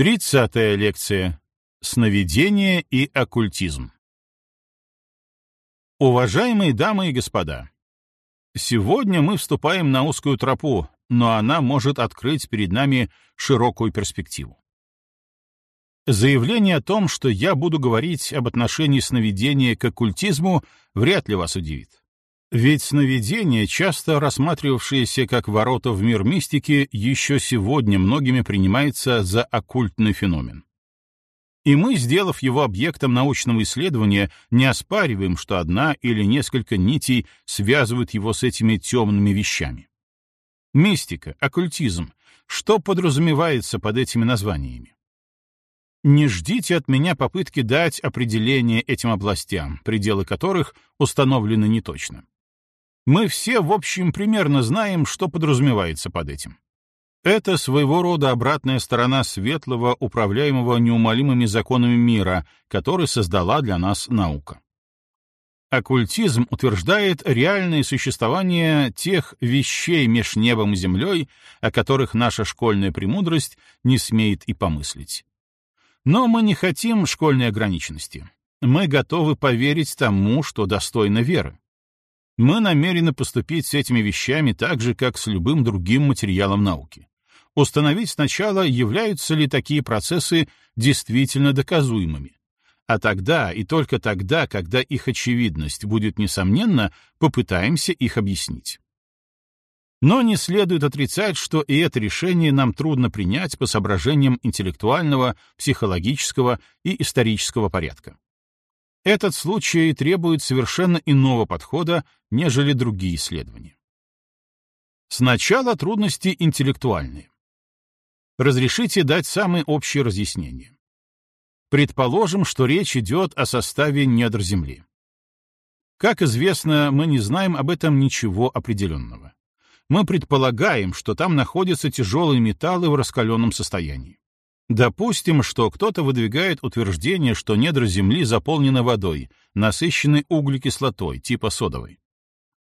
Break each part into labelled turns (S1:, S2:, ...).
S1: Тридцатая лекция. Сновидение и оккультизм. Уважаемые дамы и господа, сегодня мы вступаем на узкую тропу, но она может открыть перед нами широкую перспективу. Заявление о том, что я буду говорить об отношении сновидения к оккультизму, вряд ли вас удивит. Ведь сновидения, часто рассматривавшиеся как ворота в мир мистики, еще сегодня многими принимается за оккультный феномен. И мы, сделав его объектом научного исследования, не оспариваем, что одна или несколько нитей связывают его с этими темными вещами. Мистика, оккультизм — что подразумевается под этими названиями? Не ждите от меня попытки дать определение этим областям, пределы которых установлены неточно. Мы все, в общем, примерно знаем, что подразумевается под этим. Это своего рода обратная сторона светлого, управляемого неумолимыми законами мира, который создала для нас наука. Оккультизм утверждает реальное существование тех вещей меж небом и землей, о которых наша школьная премудрость не смеет и помыслить. Но мы не хотим школьной ограниченности. Мы готовы поверить тому, что достойно веры. Мы намерены поступить с этими вещами так же, как с любым другим материалом науки. Установить сначала, являются ли такие процессы действительно доказуемыми. А тогда, и только тогда, когда их очевидность будет несомненна, попытаемся их объяснить. Но не следует отрицать, что и это решение нам трудно принять по соображениям интеллектуального, психологического и исторического порядка. Этот случай требует совершенно иного подхода, нежели другие исследования. Сначала трудности интеллектуальные. Разрешите дать самые общие разъяснения. Предположим, что речь идет о составе недр Земли. Как известно, мы не знаем об этом ничего определенного. Мы предполагаем, что там находятся тяжелые металлы в раскаленном состоянии. Допустим, что кто-то выдвигает утверждение, что недра Земли заполнены водой, насыщенной углекислотой, типа содовой.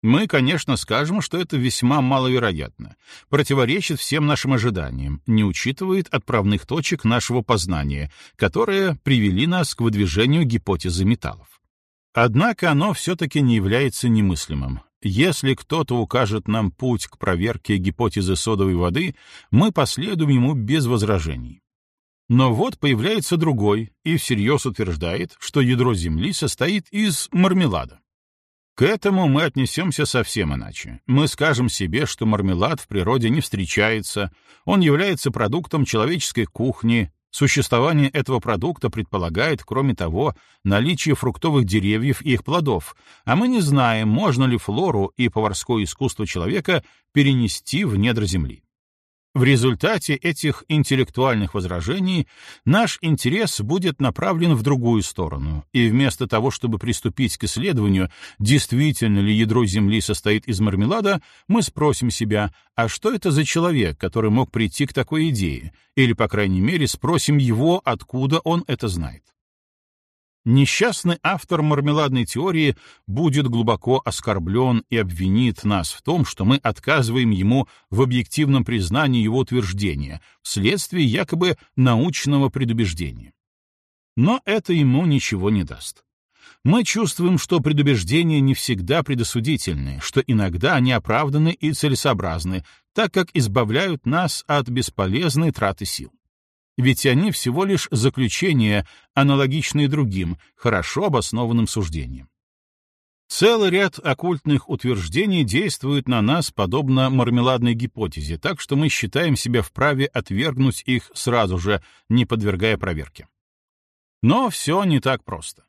S1: Мы, конечно, скажем, что это весьма маловероятно, противоречит всем нашим ожиданиям, не учитывает отправных точек нашего познания, которые привели нас к выдвижению гипотезы металлов. Однако оно все-таки не является немыслимым. Если кто-то укажет нам путь к проверке гипотезы содовой воды, мы последуем ему без возражений. Но вот появляется другой и всерьез утверждает, что ядро Земли состоит из мармелада. К этому мы отнесемся совсем иначе. Мы скажем себе, что мармелад в природе не встречается, он является продуктом человеческой кухни, Существование этого продукта предполагает, кроме того, наличие фруктовых деревьев и их плодов, а мы не знаем, можно ли флору и поварское искусство человека перенести в недра Земли. В результате этих интеллектуальных возражений наш интерес будет направлен в другую сторону, и вместо того, чтобы приступить к исследованию, действительно ли ядро Земли состоит из мармелада, мы спросим себя, а что это за человек, который мог прийти к такой идее, или, по крайней мере, спросим его, откуда он это знает. Несчастный автор мармеладной теории будет глубоко оскорблен и обвинит нас в том, что мы отказываем ему в объективном признании его утверждения вследствие якобы научного предубеждения. Но это ему ничего не даст. Мы чувствуем, что предубеждения не всегда предосудительны, что иногда они оправданы и целесообразны, так как избавляют нас от бесполезной траты сил ведь они всего лишь заключения, аналогичные другим, хорошо обоснованным суждениям. Целый ряд оккультных утверждений действует на нас подобно мармеладной гипотезе, так что мы считаем себя вправе отвергнуть их сразу же, не подвергая проверке. Но все не так просто.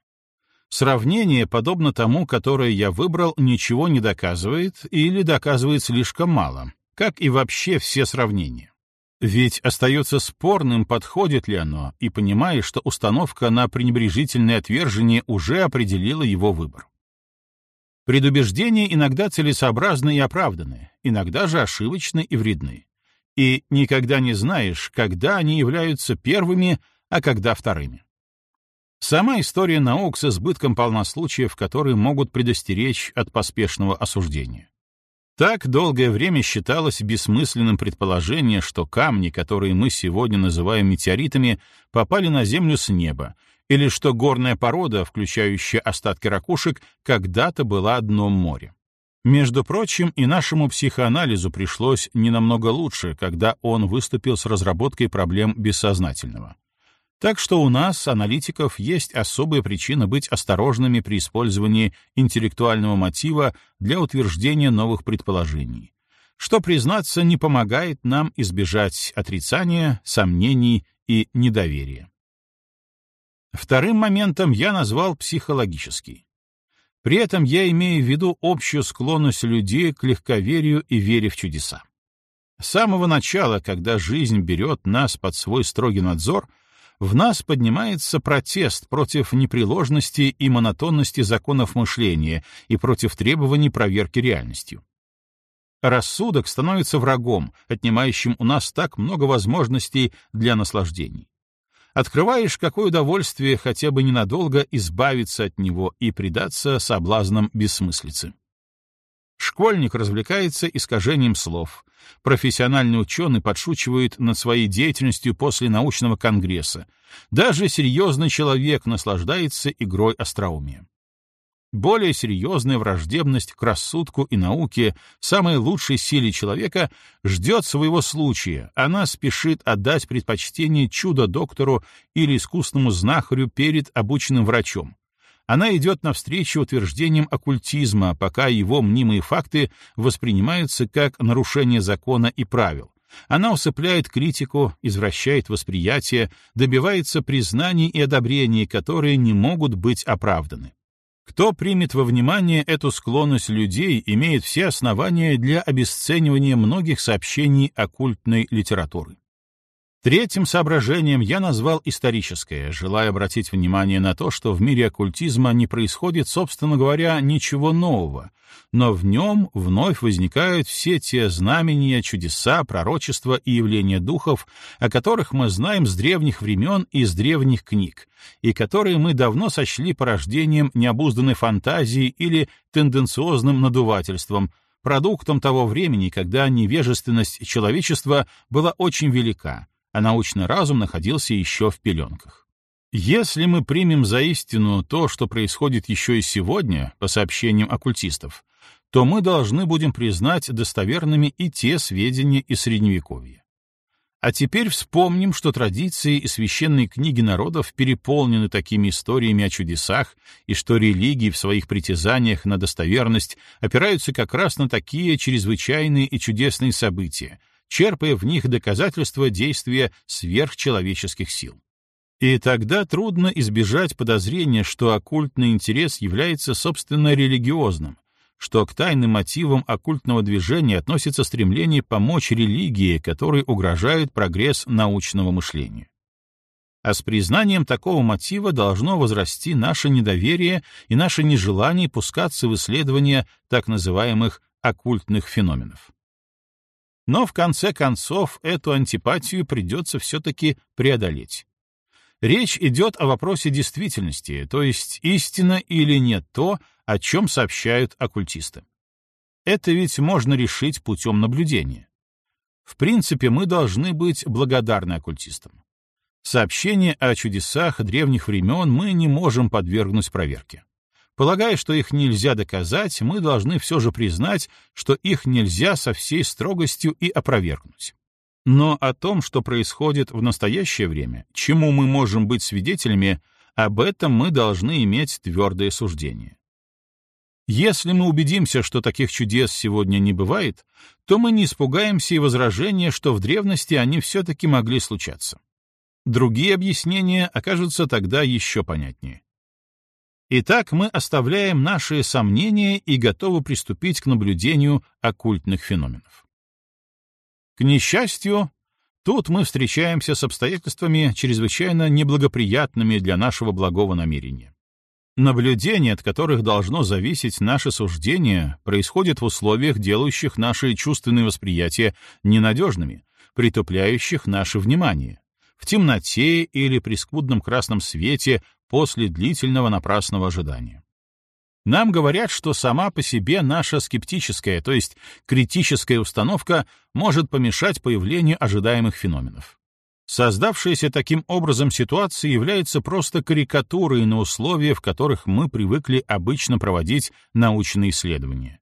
S1: Сравнение, подобно тому, которое я выбрал, ничего не доказывает или доказывает слишком мало, как и вообще все сравнения. Ведь остается спорным, подходит ли оно, и понимаешь, что установка на пренебрежительное отвержение уже определила его выбор. Предубеждения иногда целесообразны и оправданы, иногда же ошибочны и вредны. И никогда не знаешь, когда они являются первыми, а когда вторыми. Сама история наук с избытком полна случаев, которые могут предостеречь от поспешного осуждения. Так долгое время считалось бессмысленным предположение, что камни, которые мы сегодня называем метеоритами, попали на Землю с неба, или что горная порода, включающая остатки ракушек, когда-то была дном моря. Между прочим, и нашему психоанализу пришлось не намного лучше, когда он выступил с разработкой проблем бессознательного. Так что у нас, аналитиков, есть особая причина быть осторожными при использовании интеллектуального мотива для утверждения новых предположений, что, признаться, не помогает нам избежать отрицания, сомнений и недоверия. Вторым моментом я назвал психологический. При этом я имею в виду общую склонность людей к легковерию и вере в чудеса. С самого начала, когда жизнь берет нас под свой строгий надзор — в нас поднимается протест против непреложности и монотонности законов мышления и против требований проверки реальностью. Рассудок становится врагом, отнимающим у нас так много возможностей для наслаждений. Открываешь какое удовольствие хотя бы ненадолго избавиться от него и предаться соблазнам бессмыслицы. Школьник развлекается искажением слов. Профессиональный ученый подшучивает над своей деятельностью после научного конгресса. Даже серьезный человек наслаждается игрой остроумия. Более серьезная враждебность к рассудку и науке, самой лучшей силе человека, ждет своего случая. Она спешит отдать предпочтение чудо-доктору или искусному знахарю перед обученным врачом она идет навстречу утверждениям оккультизма, пока его мнимые факты воспринимаются как нарушение закона и правил. Она усыпляет критику, извращает восприятие, добивается признаний и одобрений, которые не могут быть оправданы. Кто примет во внимание эту склонность людей, имеет все основания для обесценивания многих сообщений оккультной литературы. Третьим соображением я назвал историческое, желая обратить внимание на то, что в мире оккультизма не происходит, собственно говоря, ничего нового, но в нем вновь возникают все те знамения, чудеса, пророчества и явления духов, о которых мы знаем с древних времен и с древних книг, и которые мы давно сочли порождением необузданной фантазии или тенденциозным надувательством, продуктом того времени, когда невежественность человечества была очень велика, а научный разум находился еще в пеленках. Если мы примем за истину то, что происходит еще и сегодня, по сообщениям оккультистов, то мы должны будем признать достоверными и те сведения из Средневековья. А теперь вспомним, что традиции и священные книги народов переполнены такими историями о чудесах, и что религии в своих притязаниях на достоверность опираются как раз на такие чрезвычайные и чудесные события, черпая в них доказательства действия сверхчеловеческих сил. И тогда трудно избежать подозрения, что оккультный интерес является, собственно, религиозным, что к тайным мотивам оккультного движения относится стремление помочь религии, которой угрожает прогресс научного мышления. А с признанием такого мотива должно возрасти наше недоверие и наше нежелание пускаться в исследования так называемых оккультных феноменов. Но в конце концов эту антипатию придется все-таки преодолеть. Речь идет о вопросе действительности, то есть истина или нет то, о чем сообщают оккультисты. Это ведь можно решить путем наблюдения. В принципе, мы должны быть благодарны оккультистам. Сообщения о чудесах древних времен мы не можем подвергнуть проверке. Полагая, что их нельзя доказать, мы должны все же признать, что их нельзя со всей строгостью и опровергнуть. Но о том, что происходит в настоящее время, чему мы можем быть свидетелями, об этом мы должны иметь твердое суждение. Если мы убедимся, что таких чудес сегодня не бывает, то мы не испугаемся и возражения, что в древности они все-таки могли случаться. Другие объяснения окажутся тогда еще понятнее. Итак, мы оставляем наши сомнения и готовы приступить к наблюдению оккультных феноменов. К несчастью, тут мы встречаемся с обстоятельствами чрезвычайно неблагоприятными для нашего благого намерения. Наблюдения, от которых должно зависеть наше суждение, происходят в условиях, делающих наши чувственные восприятия ненадежными, притупляющих наше внимание, в темноте или при скудном красном свете после длительного напрасного ожидания. Нам говорят, что сама по себе наша скептическая, то есть критическая установка может помешать появлению ожидаемых феноменов. Создавшаяся таким образом ситуация является просто карикатурой на условия, в которых мы привыкли обычно проводить научные исследования.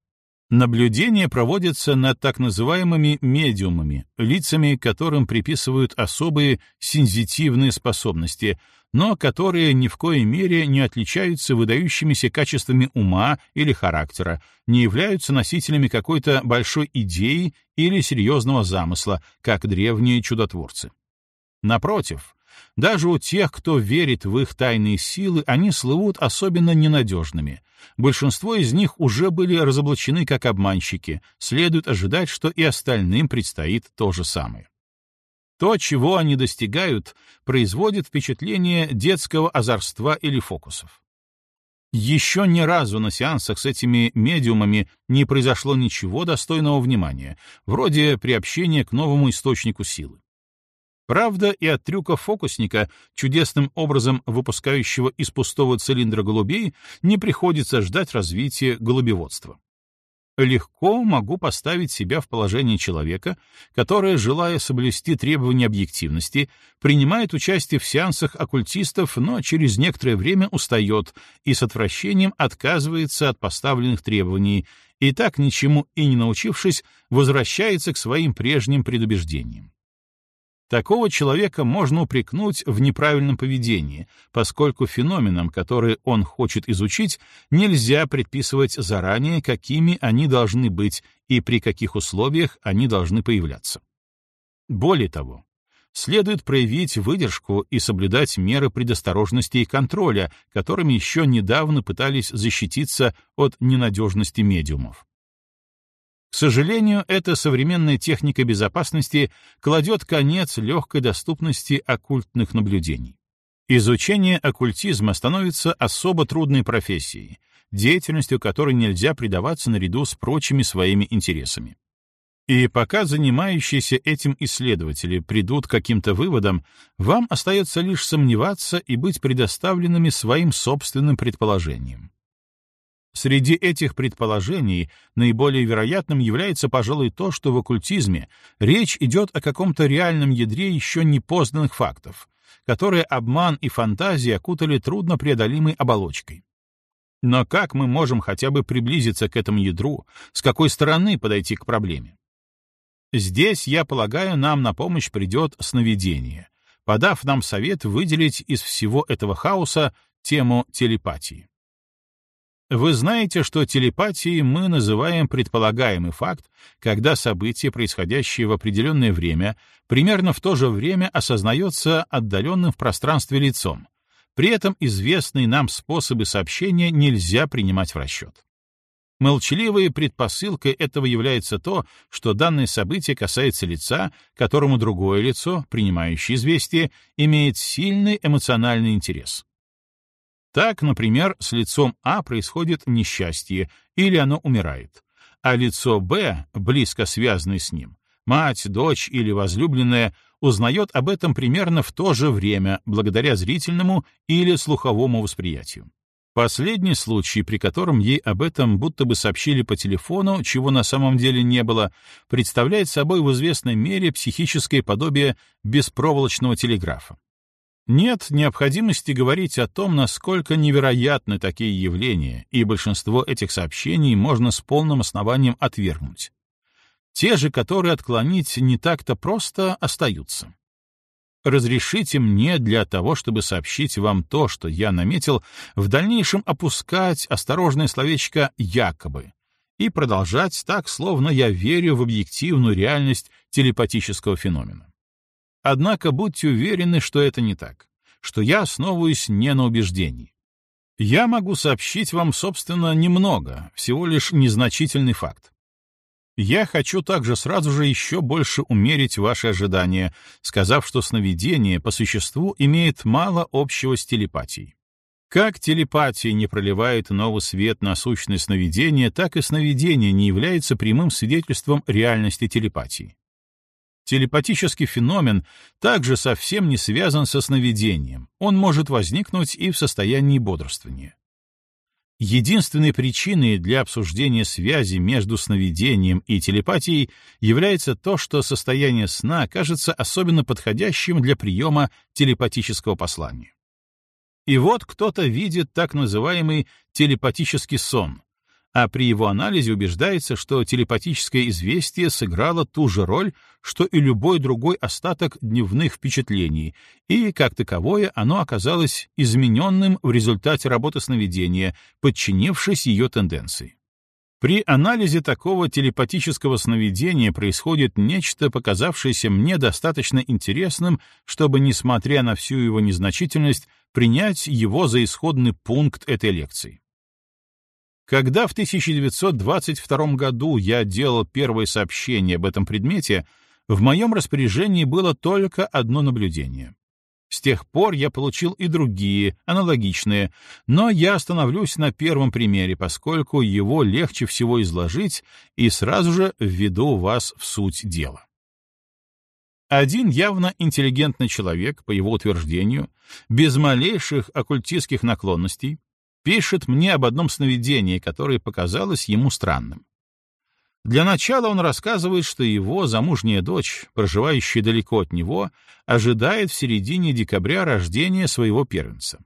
S1: Наблюдения проводятся над так называемыми медиумами, лицами, которым приписывают особые сензитивные способности, но которые ни в коей мере не отличаются выдающимися качествами ума или характера, не являются носителями какой-то большой идеи или серьезного замысла, как древние чудотворцы. Напротив, даже у тех, кто верит в их тайные силы, они слывут особенно ненадежными. Большинство из них уже были разоблачены как обманщики, следует ожидать, что и остальным предстоит то же самое. То, чего они достигают, производит впечатление детского озорства или фокусов. Еще ни разу на сеансах с этими медиумами не произошло ничего достойного внимания, вроде приобщения к новому источнику силы. Правда, и от трюка фокусника, чудесным образом выпускающего из пустого цилиндра голубей, не приходится ждать развития голубеводства. Легко могу поставить себя в положение человека, который, желая соблюсти требования объективности, принимает участие в сеансах оккультистов, но через некоторое время устает и с отвращением отказывается от поставленных требований, и так ничему и не научившись, возвращается к своим прежним предубеждениям. Такого человека можно упрекнуть в неправильном поведении, поскольку феноменам, которые он хочет изучить, нельзя предписывать заранее, какими они должны быть и при каких условиях они должны появляться. Более того, следует проявить выдержку и соблюдать меры предосторожности и контроля, которыми еще недавно пытались защититься от ненадежности медиумов. К сожалению, эта современная техника безопасности кладет конец легкой доступности оккультных наблюдений. Изучение оккультизма становится особо трудной профессией, деятельностью которой нельзя предаваться наряду с прочими своими интересами. И пока занимающиеся этим исследователи придут к каким-то выводам, вам остается лишь сомневаться и быть предоставленными своим собственным предположениям. Среди этих предположений наиболее вероятным является, пожалуй, то, что в оккультизме речь идет о каком-то реальном ядре еще не познанных фактов, которые обман и фантазия окутали труднопреодолимой оболочкой. Но как мы можем хотя бы приблизиться к этому ядру, с какой стороны подойти к проблеме? Здесь, я полагаю, нам на помощь придет сновидение, подав нам совет выделить из всего этого хаоса тему телепатии. Вы знаете, что телепатией мы называем предполагаемый факт, когда событие, происходящее в определенное время, примерно в то же время осознается отдаленным в пространстве лицом. При этом известные нам способы сообщения нельзя принимать в расчет. Молчаливой предпосылкой этого является то, что данное событие касается лица, которому другое лицо, принимающее известие, имеет сильный эмоциональный интерес. Так, например, с лицом А происходит несчастье, или оно умирает, а лицо Б, близко связанное с ним, мать, дочь или возлюбленная, узнает об этом примерно в то же время, благодаря зрительному или слуховому восприятию. Последний случай, при котором ей об этом будто бы сообщили по телефону, чего на самом деле не было, представляет собой в известной мере психическое подобие беспроволочного телеграфа. Нет необходимости говорить о том, насколько невероятны такие явления, и большинство этих сообщений можно с полным основанием отвергнуть. Те же, которые отклонить не так-то просто, остаются. Разрешите мне для того, чтобы сообщить вам то, что я наметил, в дальнейшем опускать осторожное словечко «якобы» и продолжать так, словно я верю в объективную реальность телепатического феномена. Однако будьте уверены, что это не так, что я основываюсь не на убеждении. Я могу сообщить вам, собственно, немного, всего лишь незначительный факт. Я хочу также сразу же еще больше умерить ваши ожидания, сказав, что сновидение по существу имеет мало общего с телепатией. Как телепатия не проливает новый свет на сущность сновидения, так и сновидение не является прямым свидетельством реальности телепатии. Телепатический феномен также совсем не связан со сновидением, он может возникнуть и в состоянии бодрствования. Единственной причиной для обсуждения связи между сновидением и телепатией является то, что состояние сна кажется особенно подходящим для приема телепатического послания. И вот кто-то видит так называемый телепатический сон, а при его анализе убеждается, что телепатическое известие сыграло ту же роль, что и любой другой остаток дневных впечатлений, и, как таковое, оно оказалось измененным в результате работы сновидения, подчинившись ее тенденции. При анализе такого телепатического сновидения происходит нечто, показавшееся мне достаточно интересным, чтобы, несмотря на всю его незначительность, принять его за исходный пункт этой лекции. Когда в 1922 году я делал первое сообщение об этом предмете, в моем распоряжении было только одно наблюдение. С тех пор я получил и другие, аналогичные, но я остановлюсь на первом примере, поскольку его легче всего изложить и сразу же введу вас в суть дела. Один явно интеллигентный человек, по его утверждению, без малейших оккультистских наклонностей, пишет мне об одном сновидении, которое показалось ему странным. Для начала он рассказывает, что его замужняя дочь, проживающая далеко от него, ожидает в середине декабря рождения своего первенца.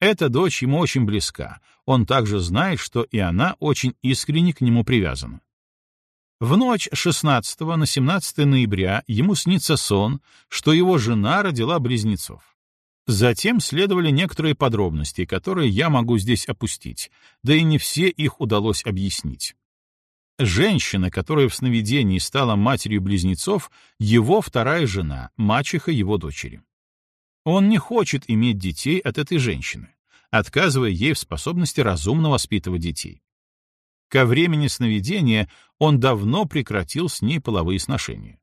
S1: Эта дочь ему очень близка, он также знает, что и она очень искренне к нему привязана. В ночь 16 на 17 ноября ему снится сон, что его жена родила близнецов. Затем следовали некоторые подробности, которые я могу здесь опустить, да и не все их удалось объяснить. Женщина, которая в сновидении стала матерью близнецов, его вторая жена, мачеха его дочери. Он не хочет иметь детей от этой женщины, отказывая ей в способности разумно воспитывать детей. Ко времени сновидения он давно прекратил с ней половые сношения.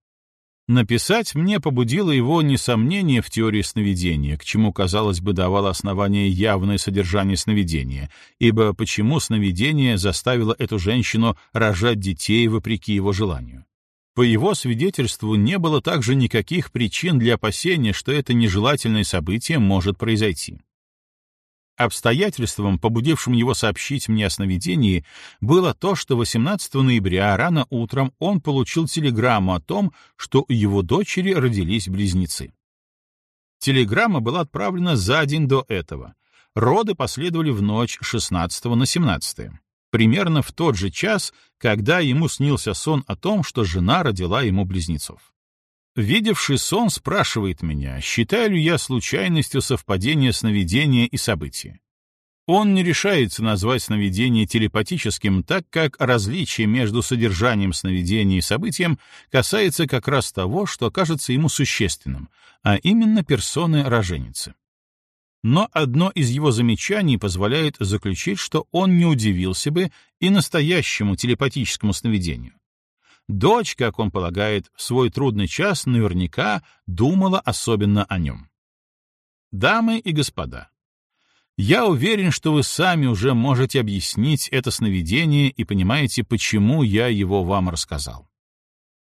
S1: Написать мне побудило его несомнение в теории сновидения, к чему, казалось бы, давало основание явное содержание сновидения, ибо почему сновидение заставило эту женщину рожать детей вопреки его желанию? По его свидетельству, не было также никаких причин для опасения, что это нежелательное событие может произойти. Обстоятельством, побудившим его сообщить мне о сновидении, было то, что 18 ноября рано утром он получил телеграмму о том, что у его дочери родились близнецы. Телеграмма была отправлена за день до этого. Роды последовали в ночь 16 на 17 примерно в тот же час, когда ему снился сон о том, что жена родила ему близнецов. Видевший сон спрашивает меня, считаю ли я случайностью совпадения сновидения и события. Он не решается назвать сновидение телепатическим, так как различие между содержанием сновидения и событием касается как раз того, что кажется ему существенным, а именно персоны роженицы. Но одно из его замечаний позволяет заключить, что он не удивился бы и настоящему телепатическому сновидению. Дочь, как он полагает, в свой трудный час наверняка думала особенно о нем. Дамы и господа, я уверен, что вы сами уже можете объяснить это сновидение и понимаете, почему я его вам рассказал.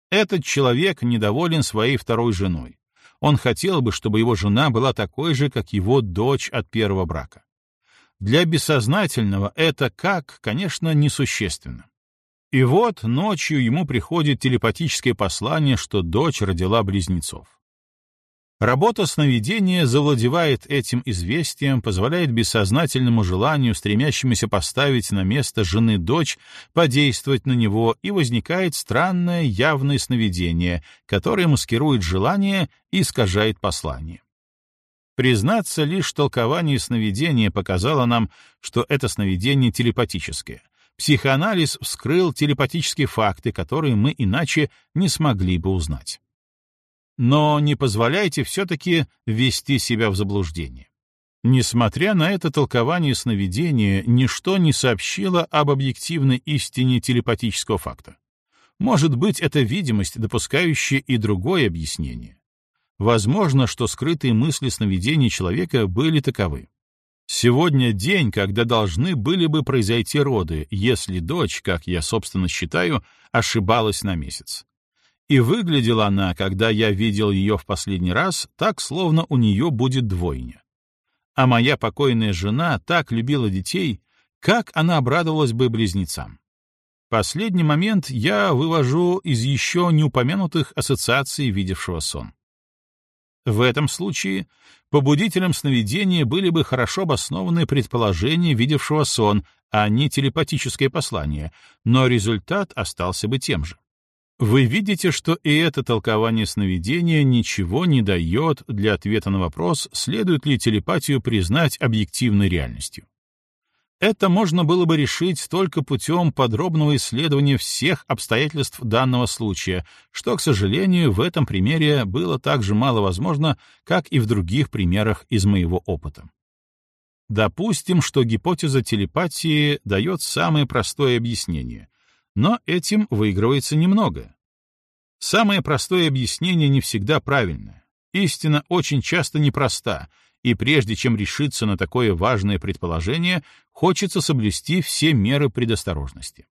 S1: Этот человек недоволен своей второй женой. Он хотел бы, чтобы его жена была такой же, как его дочь от первого брака. Для бессознательного это как, конечно, несущественно. И вот ночью ему приходит телепатическое послание, что дочь родила близнецов. Работа сновидения завладевает этим известием, позволяет бессознательному желанию, стремящемуся поставить на место жены дочь, подействовать на него, и возникает странное явное сновидение, которое маскирует желание и искажает послание. Признаться, лишь толкование сновидения показало нам, что это сновидение телепатическое, психоанализ вскрыл телепатические факты, которые мы иначе не смогли бы узнать. Но не позволяйте все-таки ввести себя в заблуждение. Несмотря на это толкование сновидения, ничто не сообщило об объективной истине телепатического факта. Может быть, это видимость, допускающая и другое объяснение. Возможно, что скрытые мысли сновидений человека были таковы. Сегодня день, когда должны были бы произойти роды, если дочь, как я, собственно, считаю, ошибалась на месяц. И выглядела она, когда я видел ее в последний раз, так, словно у нее будет двойня. А моя покойная жена так любила детей, Как она обрадовалась бы близнецам? Последний момент я вывожу из еще не упомянутых ассоциаций видевшего сон. В этом случае побудителем сновидения были бы хорошо обоснованные предположения видевшего сон, а не телепатическое послание, но результат остался бы тем же. Вы видите, что и это толкование сновидения ничего не дает для ответа на вопрос, следует ли телепатию признать объективной реальностью. Это можно было бы решить только путем подробного исследования всех обстоятельств данного случая, что, к сожалению, в этом примере было так же мало возможно, как и в других примерах из моего опыта. Допустим, что гипотеза телепатии дает самое простое объяснение, но этим выигрывается немного. Самое простое объяснение не всегда правильное. Истина очень часто непроста, и прежде чем решиться на такое важное предположение, хочется соблюсти все меры предосторожности.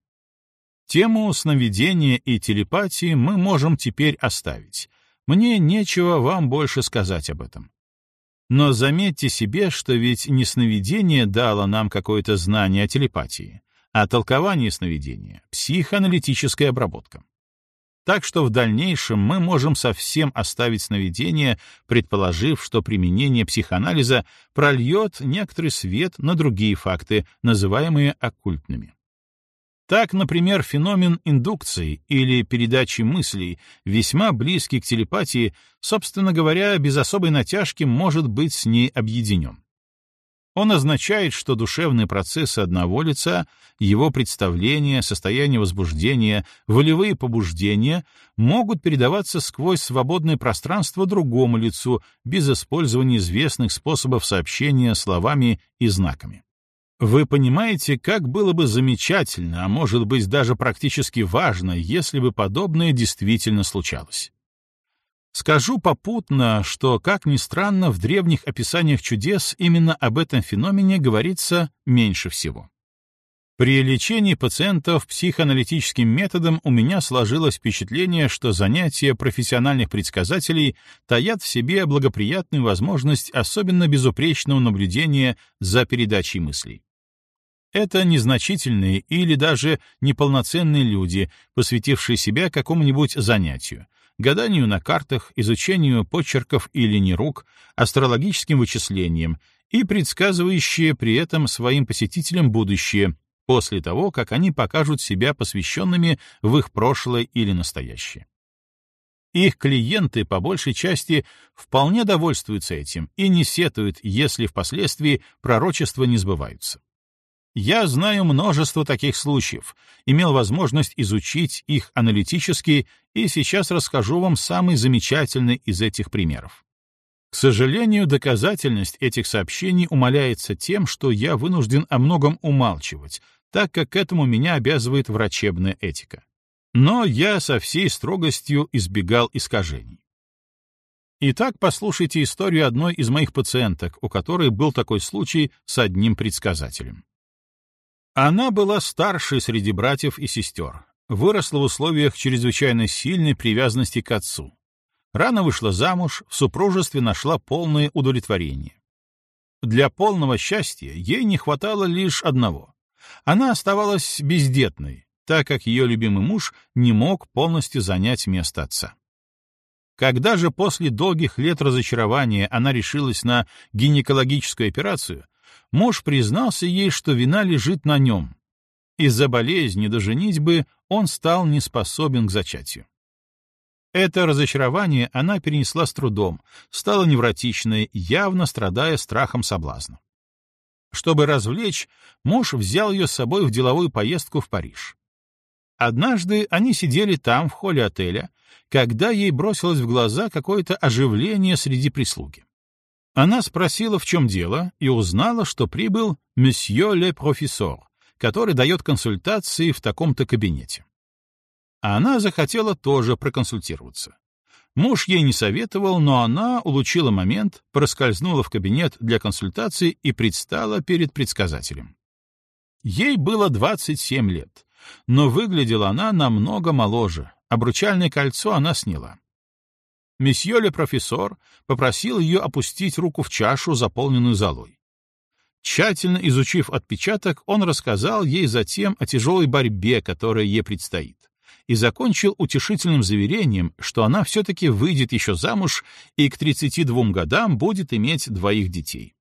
S1: Тему сновидения и телепатии мы можем теперь оставить. Мне нечего вам больше сказать об этом. Но заметьте себе, что ведь не сновидение дало нам какое-то знание о телепатии, а толкование сновидения — психоаналитическая обработка. Так что в дальнейшем мы можем совсем оставить сновидение, предположив, что применение психоанализа прольет некоторый свет на другие факты, называемые оккультными. Так, например, феномен индукции или передачи мыслей, весьма близкий к телепатии, собственно говоря, без особой натяжки может быть с ней объединен. Он означает, что душевные процессы одного лица, его представления, состояние возбуждения, волевые побуждения могут передаваться сквозь свободное пространство другому лицу без использования известных способов сообщения словами и знаками. Вы понимаете, как было бы замечательно, а может быть даже практически важно, если бы подобное действительно случалось. Скажу попутно, что, как ни странно, в древних описаниях чудес именно об этом феномене говорится меньше всего. При лечении пациентов психоаналитическим методом у меня сложилось впечатление, что занятия профессиональных предсказателей таят в себе благоприятную возможность особенно безупречного наблюдения за передачей мыслей. Это незначительные или даже неполноценные люди, посвятившие себя какому-нибудь занятию, гаданию на картах, изучению почерков и линий рук, астрологическим вычислениям и предсказывающие при этом своим посетителям будущее после того, как они покажут себя посвященными в их прошлое или настоящее. Их клиенты, по большей части, вполне довольствуются этим и не сетуют, если впоследствии пророчества не сбываются. Я знаю множество таких случаев, имел возможность изучить их аналитически и сейчас расскажу вам самый замечательный из этих примеров. К сожалению, доказательность этих сообщений умаляется тем, что я вынужден о многом умалчивать, так как к этому меня обязывает врачебная этика. Но я со всей строгостью избегал искажений. Итак, послушайте историю одной из моих пациенток, у которой был такой случай с одним предсказателем. Она была старшей среди братьев и сестер, выросла в условиях чрезвычайно сильной привязанности к отцу. Рано вышла замуж, в супружестве нашла полное удовлетворение. Для полного счастья ей не хватало лишь одного. Она оставалась бездетной, так как ее любимый муж не мог полностью занять место отца. Когда же после долгих лет разочарования она решилась на гинекологическую операцию, муж признался ей, что вина лежит на нем. Из-за болезни до женитьбы он стал неспособен к зачатию. Это разочарование она перенесла с трудом, стала невротичной, явно страдая страхом соблазна. Чтобы развлечь, муж взял ее с собой в деловую поездку в Париж. Однажды они сидели там, в холле отеля, когда ей бросилось в глаза какое-то оживление среди прислуги. Она спросила, в чем дело, и узнала, что прибыл месье ле профессор, который дает консультации в таком-то кабинете. Она захотела тоже проконсультироваться. Муж ей не советовал, но она улучила момент, проскользнула в кабинет для консультации и предстала перед предсказателем. Ей было 27 лет, но выглядела она намного моложе, обручальное кольцо она сняла. Месье ле профессор попросил ее опустить руку в чашу, заполненную золой. Тщательно изучив отпечаток, он рассказал ей затем о тяжелой борьбе, которая ей предстоит, и закончил утешительным заверением, что она все-таки выйдет еще замуж и к 32 годам будет иметь двоих детей.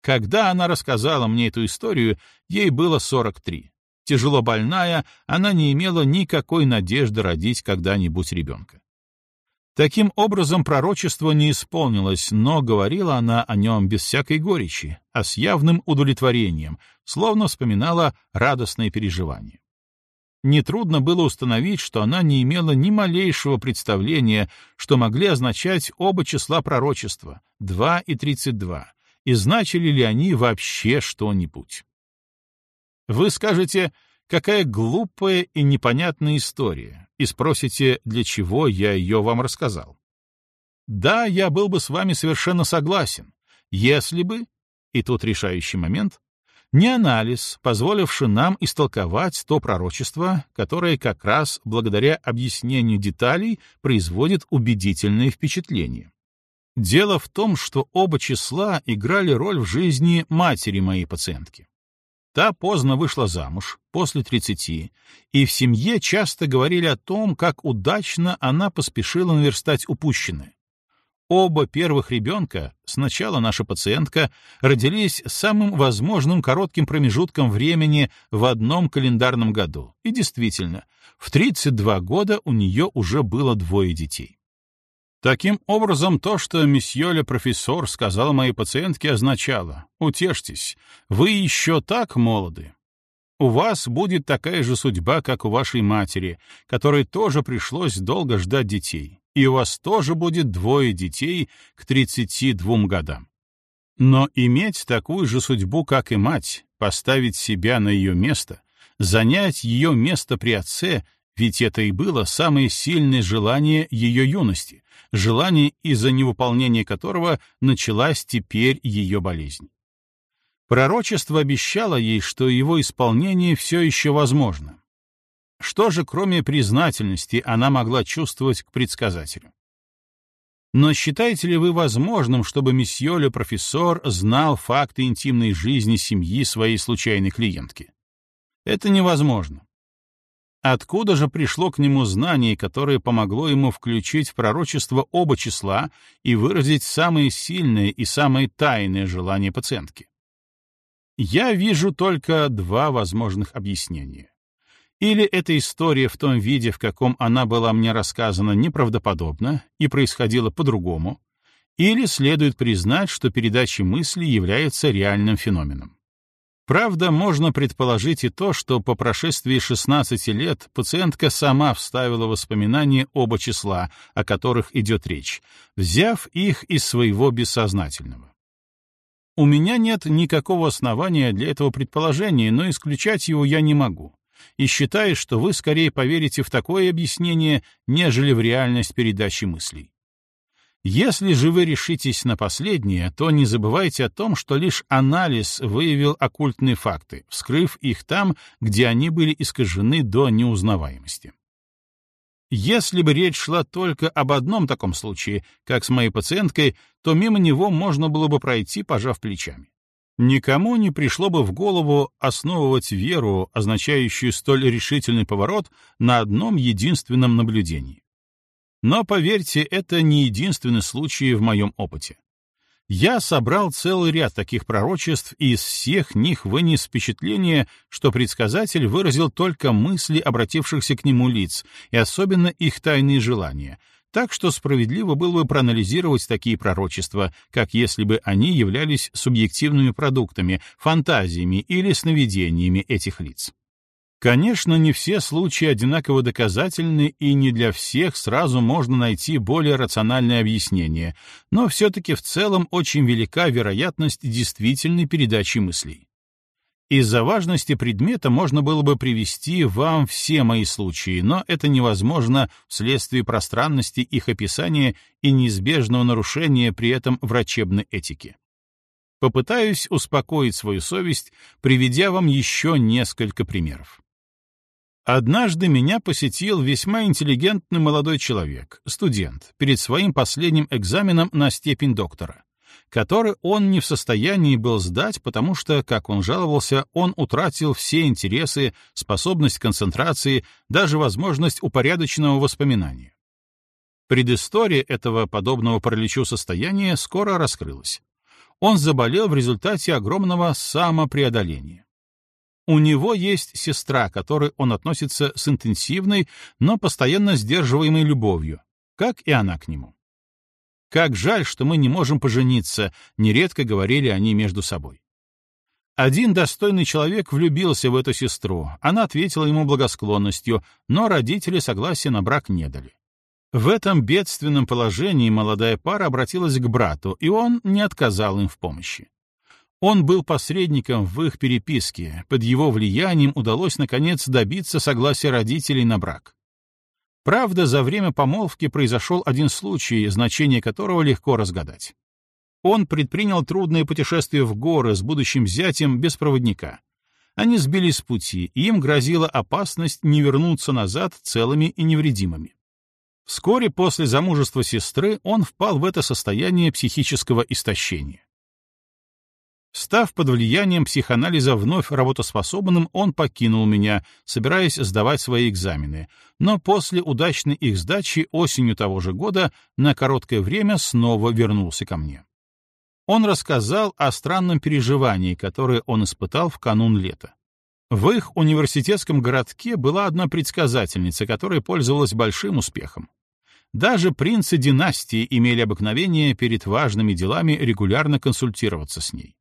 S1: Когда она рассказала мне эту историю, ей было 43. Тяжело больная, она не имела никакой надежды родить когда-нибудь ребенка. Таким образом, пророчество не исполнилось, но говорила она о нем без всякой горечи, а с явным удовлетворением, словно вспоминала радостные переживания. Нетрудно было установить, что она не имела ни малейшего представления, что могли означать оба числа пророчества — 2 и 32, и значили ли они вообще что-нибудь. Вы скажете, какая глупая и непонятная история, и спросите, для чего я ее вам рассказал. Да, я был бы с вами совершенно согласен, если бы, и тут решающий момент, не анализ, позволивший нам истолковать то пророчество, которое как раз благодаря объяснению деталей производит убедительное впечатление. Дело в том, что оба числа играли роль в жизни матери моей пациентки. Та поздно вышла замуж, после 30, и в семье часто говорили о том, как удачно она поспешила наверстать упущенное. Оба первых ребенка, сначала наша пациентка, родились самым возможным коротким промежутком времени в одном календарном году. И действительно, в 32 года у нее уже было двое детей. Таким образом, то, что месье профессор сказал моей пациентке, означало «Утешьтесь, вы еще так молоды. У вас будет такая же судьба, как у вашей матери, которой тоже пришлось долго ждать детей, и у вас тоже будет двое детей к 32 годам. Но иметь такую же судьбу, как и мать, поставить себя на ее место, занять ее место при отце, ведь это и было самое сильное желание ее юности, желание, из-за невыполнения которого началась теперь ее болезнь. Пророчество обещало ей, что его исполнение все еще возможно. Что же, кроме признательности, она могла чувствовать к предсказателю? Но считаете ли вы возможным, чтобы месье Ле профессор знал факты интимной жизни семьи своей случайной клиентки? Это невозможно. Откуда же пришло к нему знание, которое помогло ему включить в пророчество оба числа и выразить самые сильные и самые тайные желания пациентки? Я вижу только два возможных объяснения. Или эта история в том виде, в каком она была мне рассказана, неправдоподобна и происходила по-другому, или следует признать, что передача мысли является реальным феноменом. Правда, можно предположить и то, что по прошествии 16 лет пациентка сама вставила воспоминания оба числа, о которых идет речь, взяв их из своего бессознательного. У меня нет никакого основания для этого предположения, но исключать его я не могу. И считаю, что вы скорее поверите в такое объяснение, нежели в реальность передачи мыслей. Если же вы решитесь на последнее, то не забывайте о том, что лишь анализ выявил оккультные факты, вскрыв их там, где они были искажены до неузнаваемости. Если бы речь шла только об одном таком случае, как с моей пациенткой, то мимо него можно было бы пройти, пожав плечами. Никому не пришло бы в голову основывать веру, означающую столь решительный поворот, на одном единственном наблюдении. Но, поверьте, это не единственный случай в моем опыте. Я собрал целый ряд таких пророчеств и из всех них вынес впечатление, что предсказатель выразил только мысли обратившихся к нему лиц, и особенно их тайные желания, так что справедливо было бы проанализировать такие пророчества, как если бы они являлись субъективными продуктами, фантазиями или сновидениями этих лиц. Конечно, не все случаи одинаково доказательны, и не для всех сразу можно найти более рациональное объяснение, но все-таки в целом очень велика вероятность действительной передачи мыслей. Из-за важности предмета можно было бы привести вам все мои случаи, но это невозможно вследствие пространности их описания и неизбежного нарушения при этом врачебной этики. Попытаюсь успокоить свою совесть, приведя вам еще несколько примеров. Однажды меня посетил весьма интеллигентный молодой человек, студент, перед своим последним экзаменом на степень доктора, который он не в состоянии был сдать, потому что, как он жаловался, он утратил все интересы, способность концентрации, даже возможность упорядоченного воспоминания. Предыстория этого подобного параличу состояния скоро раскрылась. Он заболел в результате огромного самопреодоления. У него есть сестра, к которой он относится с интенсивной, но постоянно сдерживаемой любовью, как и она к нему. «Как жаль, что мы не можем пожениться», — нередко говорили они между собой. Один достойный человек влюбился в эту сестру, она ответила ему благосклонностью, но родители согласия на брак не дали. В этом бедственном положении молодая пара обратилась к брату, и он не отказал им в помощи. Он был посредником в их переписке, под его влиянием удалось, наконец, добиться согласия родителей на брак. Правда, за время помолвки произошел один случай, значение которого легко разгадать. Он предпринял трудное путешествие в горы с будущим зятем без проводника. Они сбились с пути, и им грозила опасность не вернуться назад целыми и невредимыми. Вскоре после замужества сестры он впал в это состояние психического истощения. Став под влиянием психоанализа вновь работоспособным, он покинул меня, собираясь сдавать свои экзамены, но после удачной их сдачи осенью того же года на короткое время снова вернулся ко мне. Он рассказал о странном переживании, которое он испытал в канун лета. В их университетском городке была одна предсказательница, которая пользовалась большим успехом. Даже принцы династии имели обыкновение перед важными делами регулярно консультироваться с ней.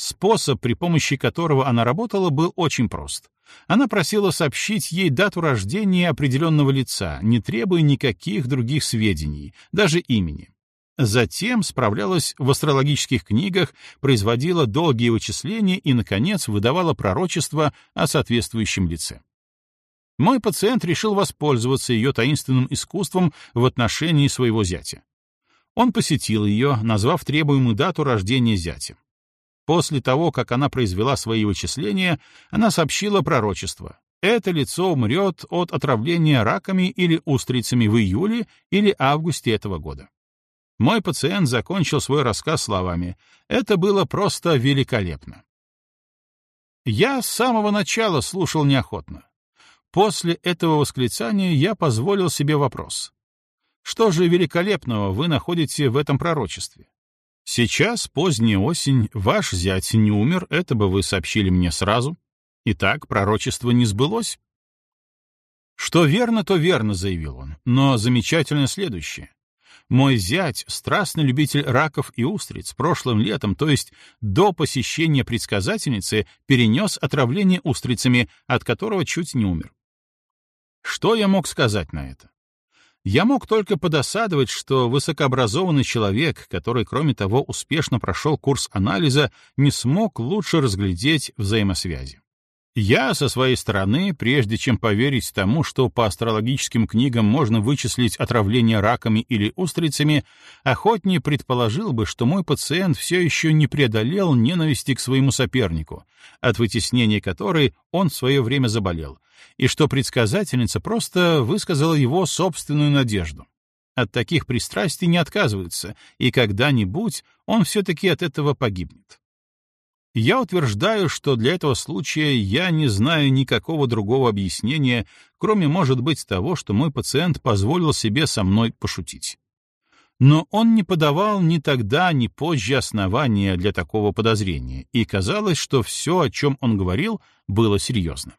S1: Способ, при помощи которого она работала, был очень прост. Она просила сообщить ей дату рождения определенного лица, не требуя никаких других сведений, даже имени. Затем справлялась в астрологических книгах, производила долгие вычисления и, наконец, выдавала пророчество о соответствующем лице. Мой пациент решил воспользоваться ее таинственным искусством в отношении своего зятя. Он посетил ее, назвав требуемую дату рождения зятя. После того, как она произвела свои вычисления, она сообщила пророчество. Это лицо умрет от отравления раками или устрицами в июле или августе этого года. Мой пациент закончил свой рассказ словами «Это было просто великолепно». Я с самого начала слушал неохотно. После этого восклицания я позволил себе вопрос. Что же великолепного вы находите в этом пророчестве? Сейчас, поздняя осень, ваш зять не умер, это бы вы сообщили мне сразу. Итак, пророчество не сбылось? Что верно, то верно, заявил он, но замечательно следующее. Мой зять — страстный любитель раков и устриц. Прошлым летом, то есть до посещения предсказательницы, перенес отравление устрицами, от которого чуть не умер. Что я мог сказать на это? Я мог только подосадовать, что высокообразованный человек, который, кроме того, успешно прошел курс анализа, не смог лучше разглядеть взаимосвязи. Я, со своей стороны, прежде чем поверить тому, что по астрологическим книгам можно вычислить отравление раками или устрицами, охотнее предположил бы, что мой пациент все еще не преодолел ненависти к своему сопернику, от вытеснения которой он в свое время заболел, и что предсказательница просто высказала его собственную надежду. От таких пристрастий не отказываются, и когда-нибудь он все-таки от этого погибнет. Я утверждаю, что для этого случая я не знаю никакого другого объяснения, кроме, может быть, того, что мой пациент позволил себе со мной пошутить. Но он не подавал ни тогда, ни позже основания для такого подозрения, и казалось, что все, о чем он говорил, было серьезно.